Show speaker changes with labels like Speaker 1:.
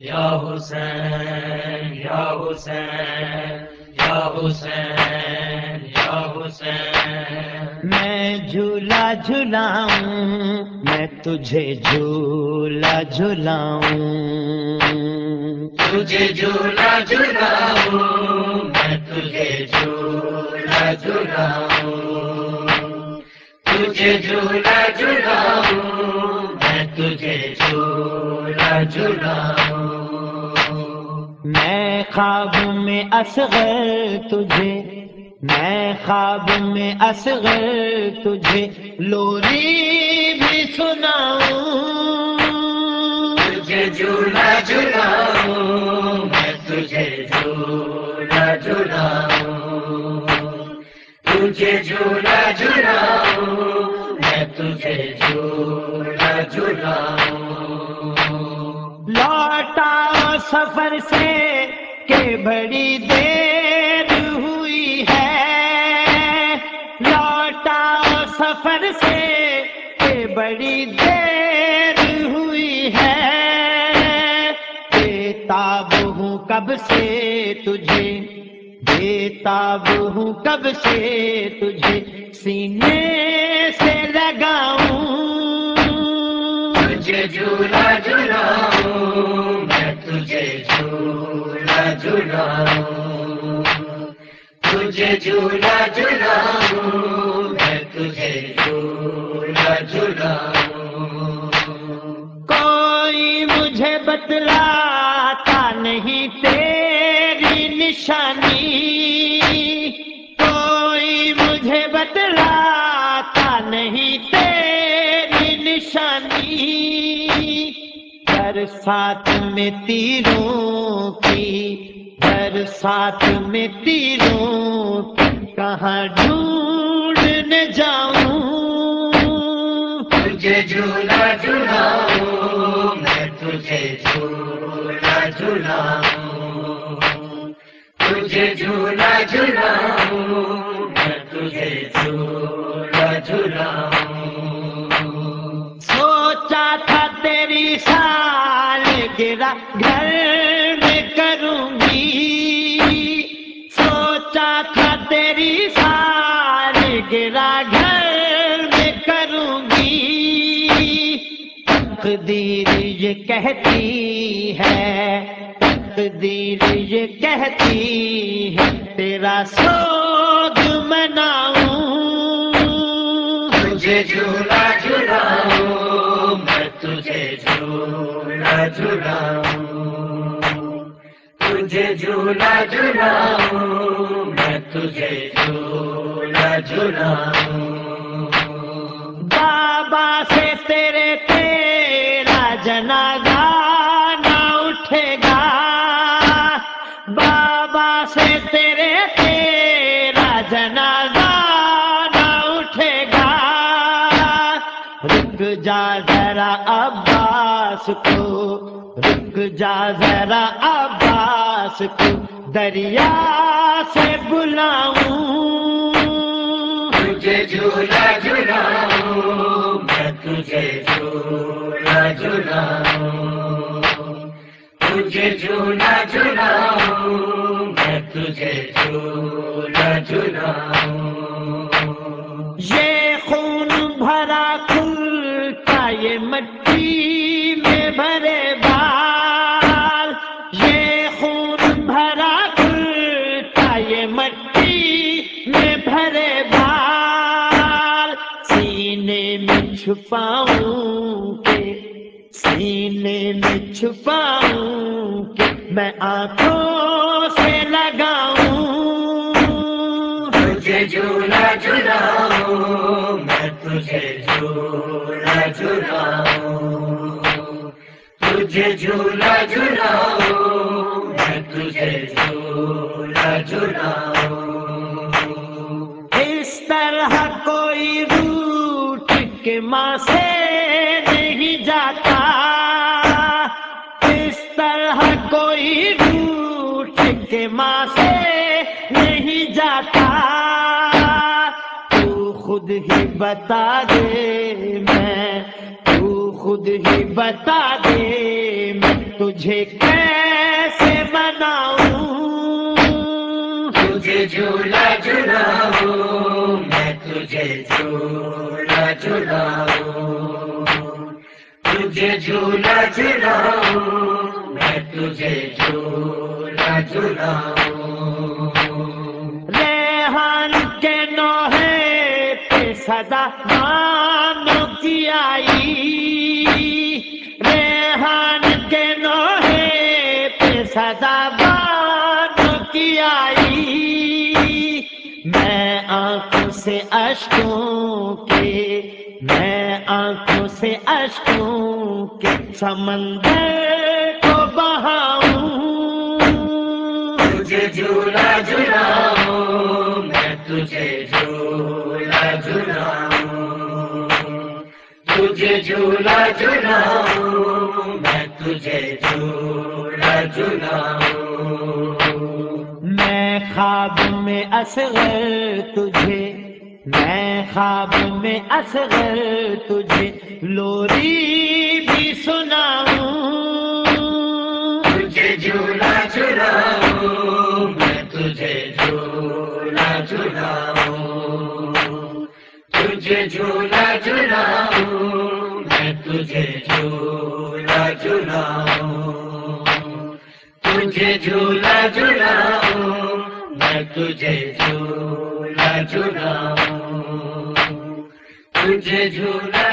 Speaker 1: یا حسین یا حسین یا حسین یا حسین۔
Speaker 2: میں جھولا جھلاؤں میں تجھے جھولا جھلاؤں
Speaker 1: تجھے جھولا جھلاؤں میں تجھے جھولا جھلاؤں تجھے جھولا جھلاؤں میں تجھے جھولا جھلاؤں
Speaker 2: خواب میں اصغر تجھے میں خواب میں اصغر تجھے لوری بھی سناؤں۔
Speaker 1: تجھے جھولا جھلاؤں میں تجھے جھولا جھلاؤں تجھے جھولا میں تجھے جھولا
Speaker 2: لوٹا سفر سے کہ بڑی دیر ہوئی ہے۔ لوٹا سفر سے کہ بڑی دیر ہوئی ہے۔ بےتاب ہوں کب سے تجھے؟ بےتاب ہوں کب سے تجھے؟ سینے
Speaker 1: جھولا جھلاؤں میں تجھے جھولا جھلاؤں
Speaker 2: کوئی مجھے بتلاتا نہیں تیری نشانی۔ کوئی مجھے بتلاتا نہیں تیری نشانی۔ در ساتھ میں تیروں کی ساتھ میں تیروں کہاں ڈھونڈنے جاؤں۔
Speaker 1: تجھے جھولا جھلاؤں میں تجھے جھولا جھلاؤں تجھے جھولا جھلاؤں
Speaker 2: کہتی ہے، تقدیر یہ کہتی ہے، تیرا سوگ مناؤں،
Speaker 1: تجھے جھولا جھلاؤں، میں تجھے جھولا جھلاؤں۔ تجھے جھولا جھلاؤں، میں تجھے جھولا جھلاؤں۔
Speaker 2: بابا سے رک جا ذرا عباس کو رک جا ذرا عباس کو دریا سے بلاؤں۔
Speaker 1: تجھے جھولا جھلاؤں میں تجھے جھولا جھلاؤں تجھے جھولا جھلاؤں میں تجھے جھولا جھلاؤں
Speaker 2: چھپاؤں کے سینے میں چھپاؤں کے میں آنکھوں سے لگاؤں۔
Speaker 1: تجھے جھولا جھلاؤں میں تجھے جھولا جھلاؤں تجھے جھولا جھلاؤں میں تجھے جھولا جھلاؤں
Speaker 2: ماں سے نہیں جاتا۔ اس طرح کوئی روٹ کے ماں سے نہیں جاتا۔ تو خود ہی بتا دے میں، تو خود ہی بتا دے میں تجھے کیسے مناؤں۔
Speaker 1: تجھے جھولا جھلاؤں میں تجھے جھولا جھلاؤں تجھے جھولا جھلاؤں میں تجھے جھولا جھلاؤں
Speaker 2: ریحان کے نوحے پہ صدا مانو کی آئی۔ ریحان کے نوحے پہ صدا مانو کی آئی۔ میں آنکھوں سے اشکوں سمندر کو بہاؤں
Speaker 1: تجھے جھولا جھلاؤں میں تجھے جھولا جھلاؤں تجھے جھولا جھلاؤں میں تجھے جھولا جھلاؤں
Speaker 2: میں خواب میں اصغر تجھے، میں خواب میں اصغر تجھے، لوری سناؤں۔
Speaker 1: تجھے جھولا جھلاؤں میں تجھے جھولا جھلاؤں تجھے جھولا جھلاؤں میں تجھے جھولا جھلاؤں تجھے جھولا جھلاؤں میں تجھے جھولا جھلاؤں تجھے جھولا